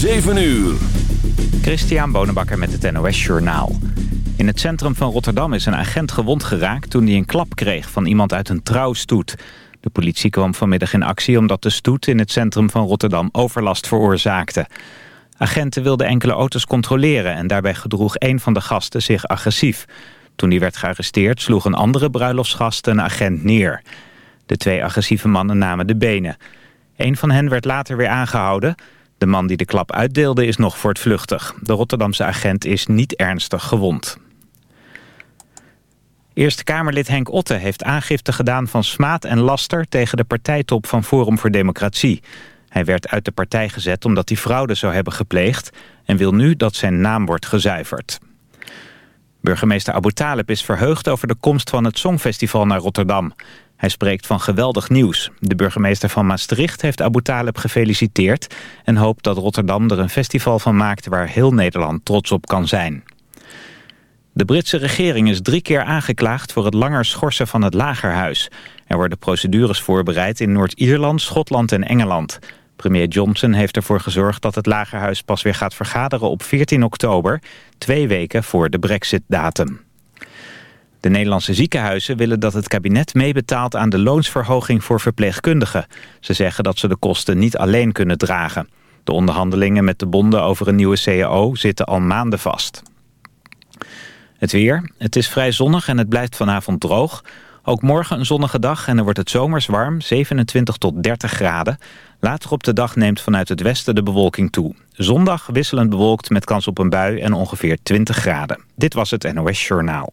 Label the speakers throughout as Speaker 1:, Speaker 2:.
Speaker 1: 7 uur.
Speaker 2: Christian Bonenbakker met het NOS Journaal. In het centrum van Rotterdam is een agent gewond geraakt... toen hij een klap kreeg van iemand uit een trouwstoet. De politie kwam vanmiddag in actie omdat de stoet in het centrum van Rotterdam overlast veroorzaakte. Agenten wilden enkele auto's controleren... en daarbij gedroeg een van de gasten zich agressief. Toen hij werd gearresteerd sloeg een andere bruiloftsgast een agent neer. De twee agressieve mannen namen de benen. Een van hen werd later weer aangehouden... De man die de klap uitdeelde is nog voortvluchtig. De Rotterdamse agent is niet ernstig gewond. Eerste Kamerlid Henk Otte heeft aangifte gedaan van smaad en laster... tegen de partijtop van Forum voor Democratie. Hij werd uit de partij gezet omdat hij fraude zou hebben gepleegd... en wil nu dat zijn naam wordt gezuiverd. Burgemeester Abu Talib is verheugd over de komst van het Songfestival naar Rotterdam. Hij spreekt van geweldig nieuws. De burgemeester van Maastricht heeft Abu Talib gefeliciteerd... en hoopt dat Rotterdam er een festival van maakt... waar heel Nederland trots op kan zijn. De Britse regering is drie keer aangeklaagd... voor het langer schorsen van het lagerhuis. Er worden procedures voorbereid in Noord-Ierland, Schotland en Engeland. Premier Johnson heeft ervoor gezorgd dat het lagerhuis pas weer gaat vergaderen op 14 oktober... twee weken voor de brexit-datum. De Nederlandse ziekenhuizen willen dat het kabinet meebetaalt aan de loonsverhoging voor verpleegkundigen. Ze zeggen dat ze de kosten niet alleen kunnen dragen. De onderhandelingen met de bonden over een nieuwe CAO zitten al maanden vast. Het weer. Het is vrij zonnig en het blijft vanavond droog. Ook morgen een zonnige dag en dan wordt het zomers warm, 27 tot 30 graden. Later op de dag neemt vanuit het westen de bewolking toe. Zondag wisselend bewolkt met kans op een bui en ongeveer 20 graden. Dit was het NOS Journaal.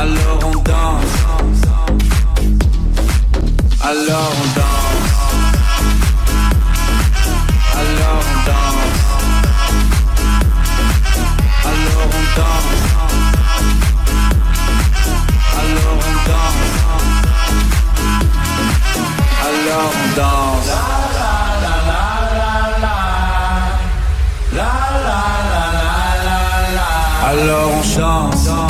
Speaker 3: Alors on danse. Alors on danse. Alors on danse. Alors on danse. Alors on danse. Alors on danse. Alors on chante.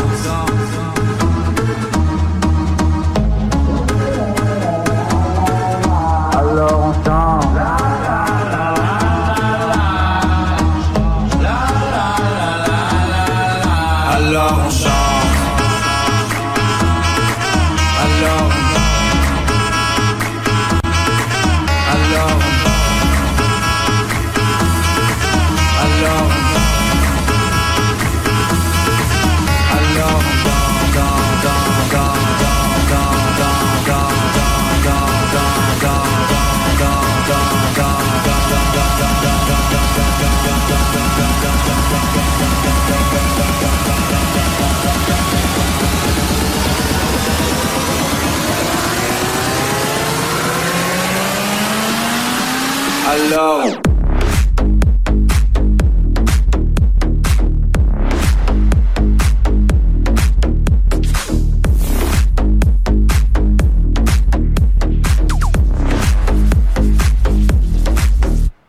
Speaker 3: Alors.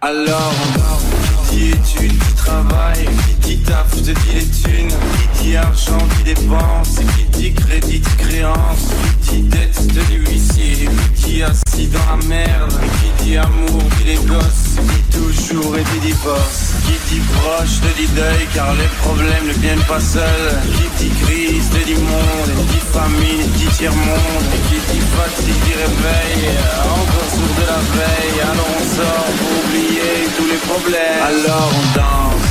Speaker 3: Alors, qui études, qui travaille, taf, te dit les thunes, qui dit argent, qui dépense, qui dit crédit, dit créance, qui dit dette, te dit huissier, qui dit assis dans la merde, qui dit amour, dit les gosses, qui dit toujours et dit divorce, qui dit proche, te dit deuil, car les problèmes ne viennent pas seuls, qui dit crise, te dit monde, qui dit famine, qui dit tiers-monde, qui dit fatigue, dit réveil, encore sourd de la veille, alors on sort pour oublier tous les problèmes, alors on danse.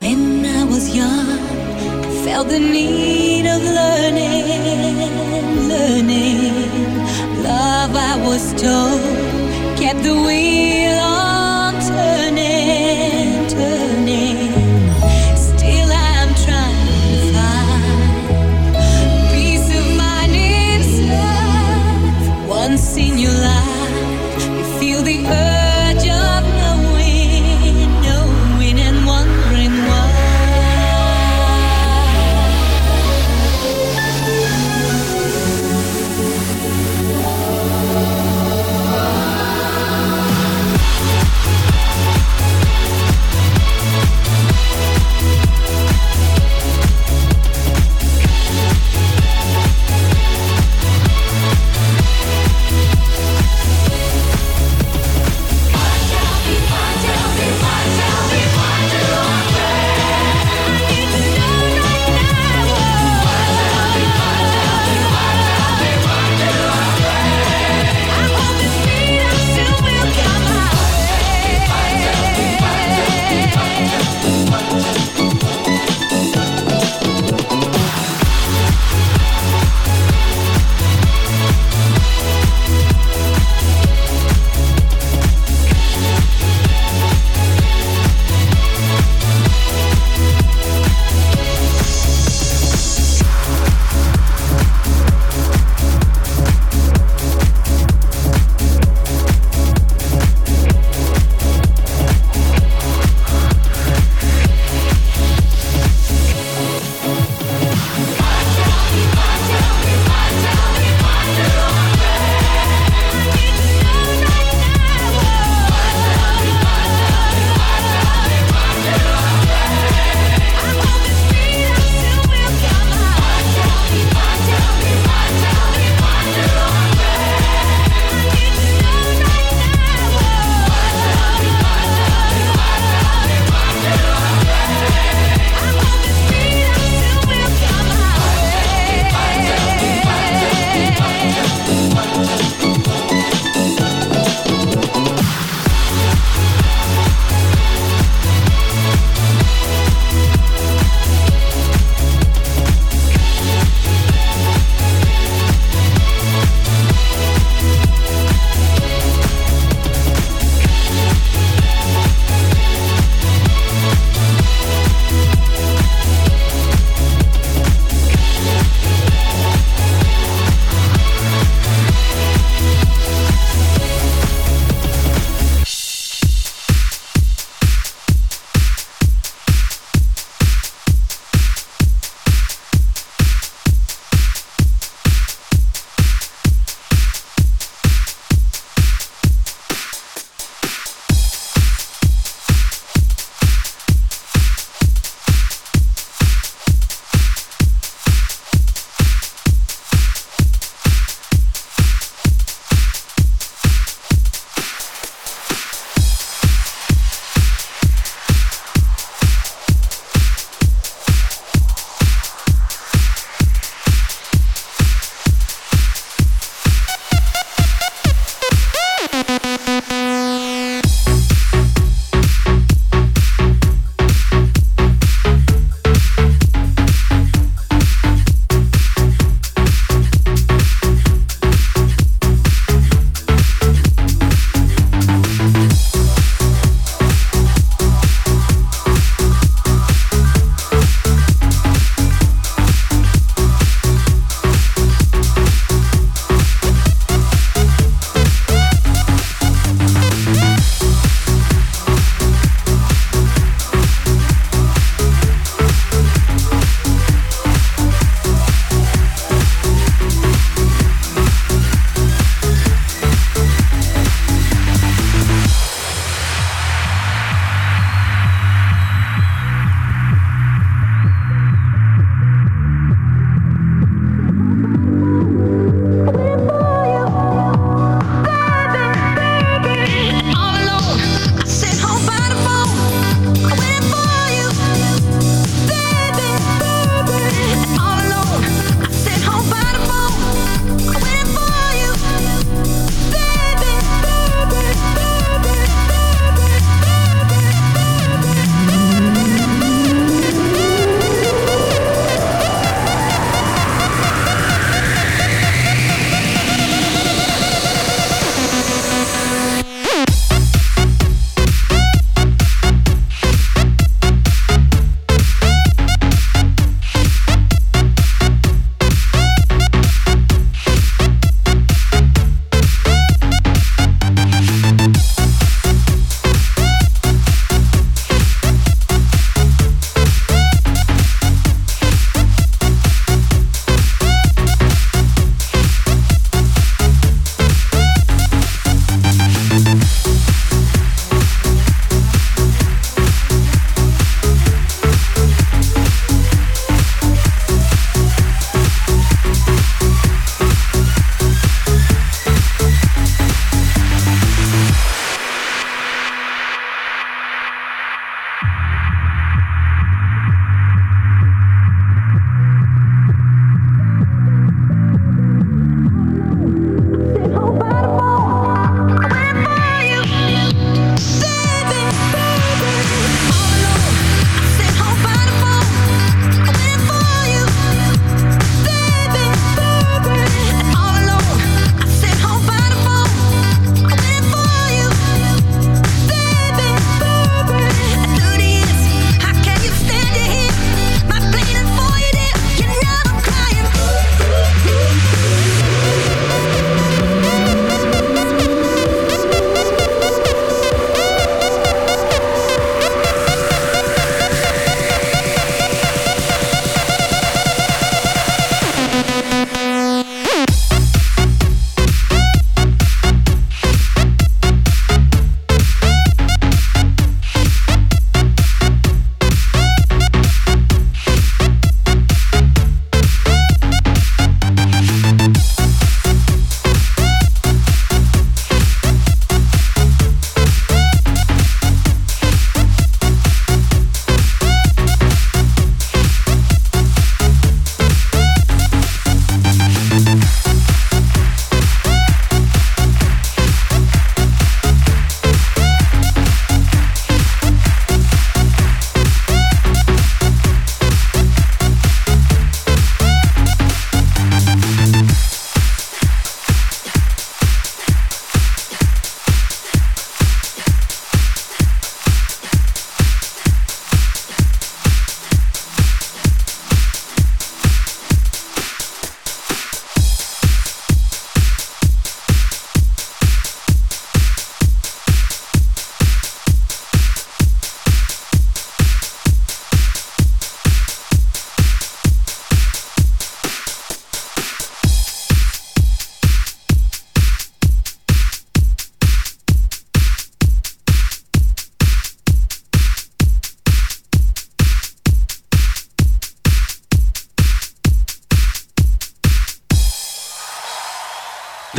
Speaker 4: When I was young, I felt the need of learning, learning. Love, I was told,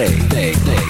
Speaker 5: day. day, day.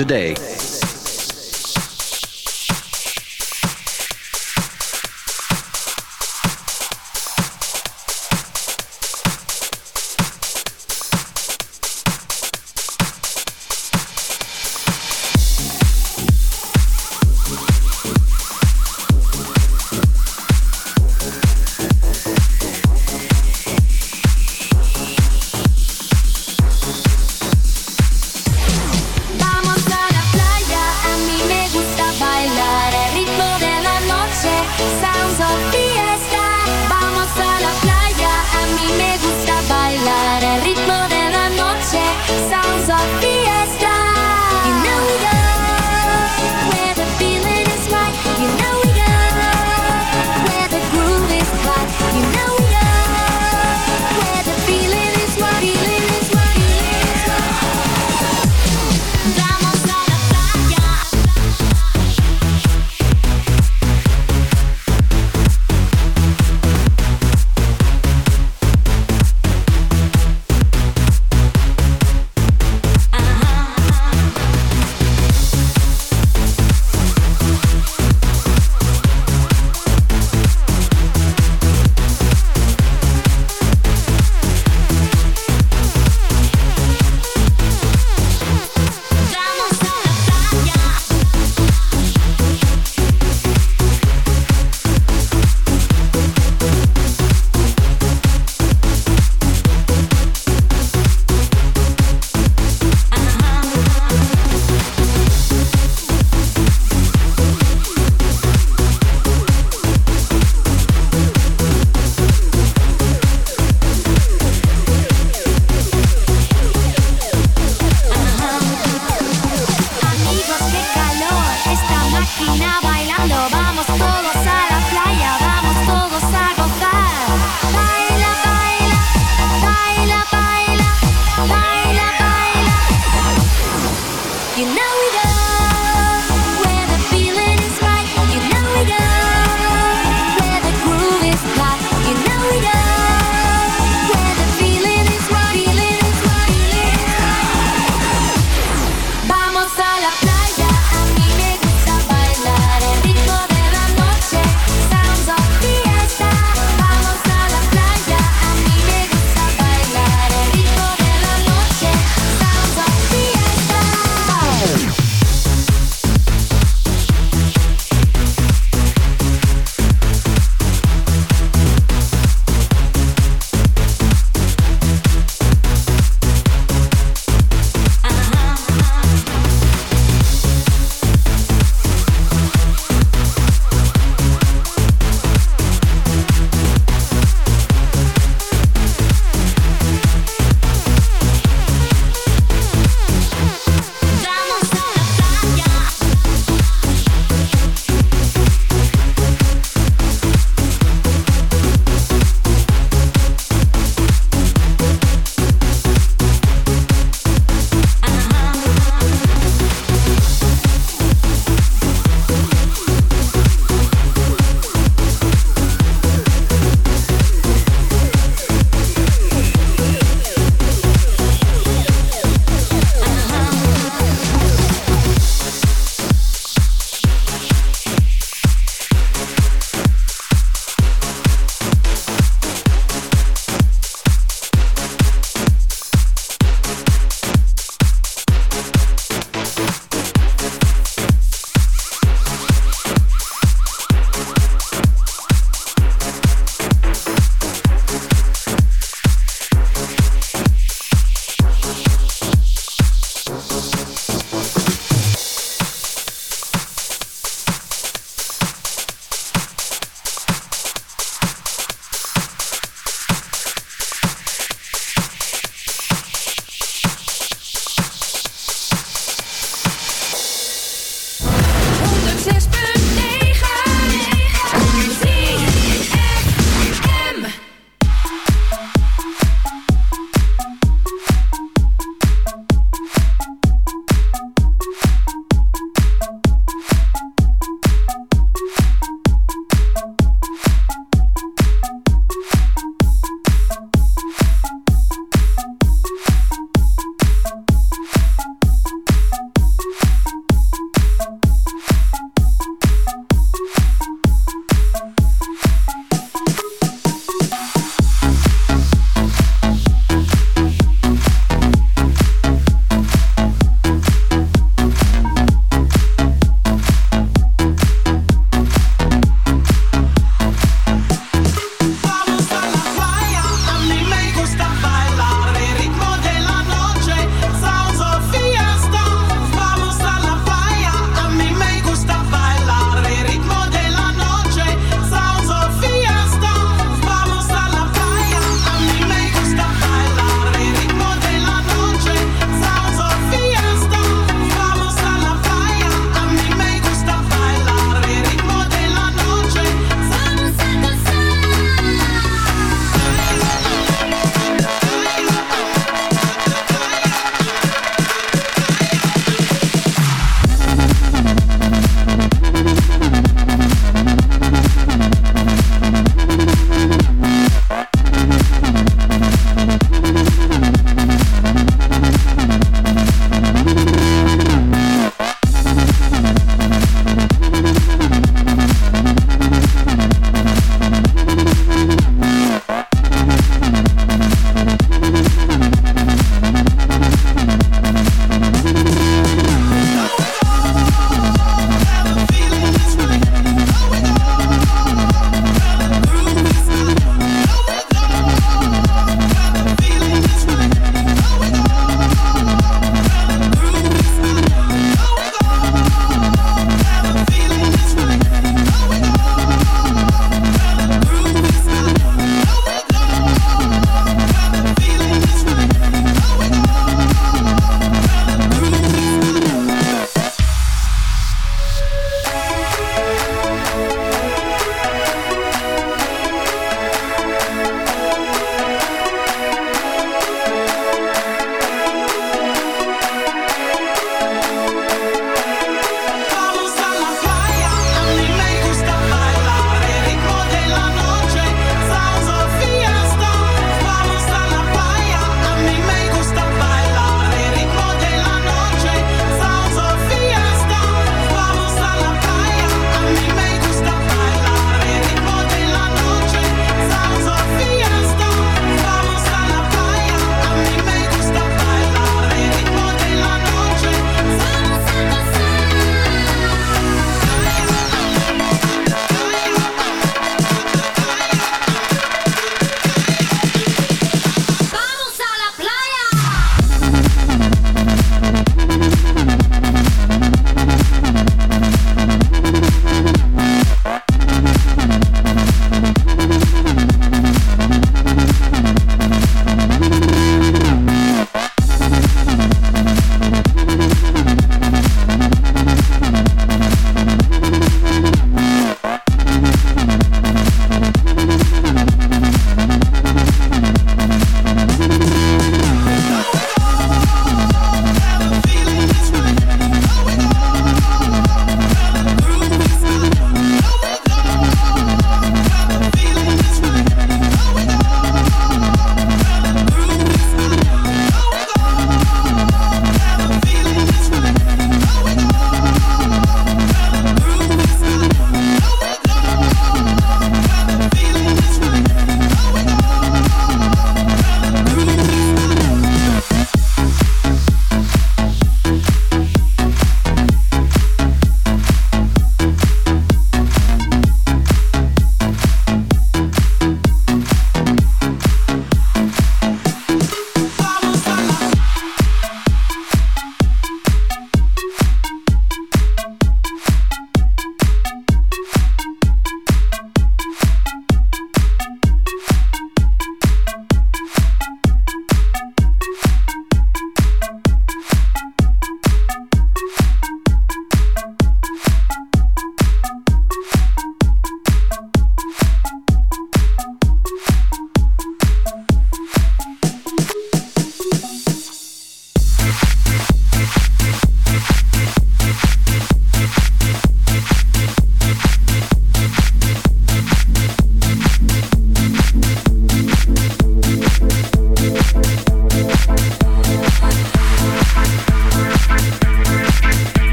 Speaker 5: A day.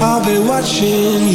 Speaker 6: I'll be watching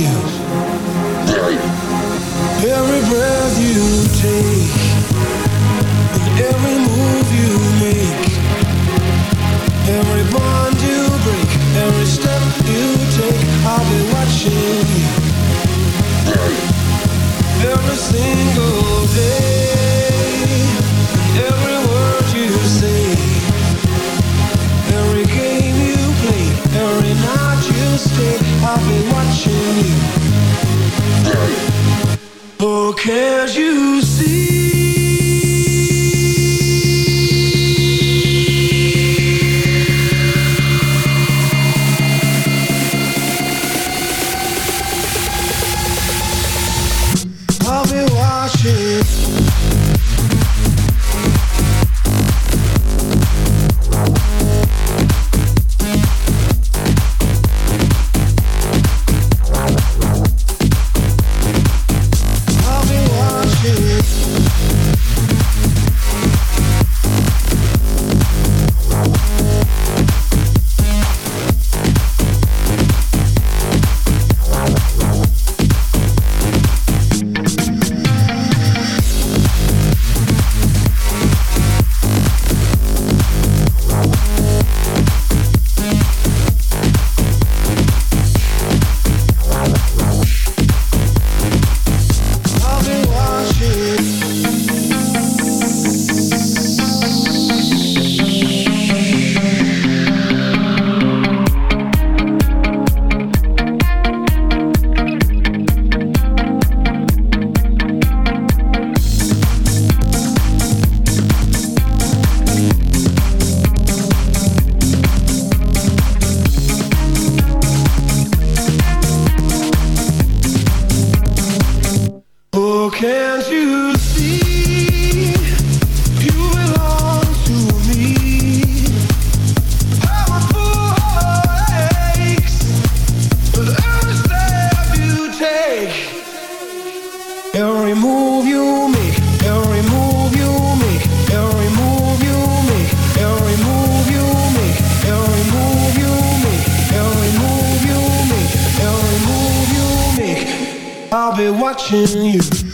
Speaker 6: you.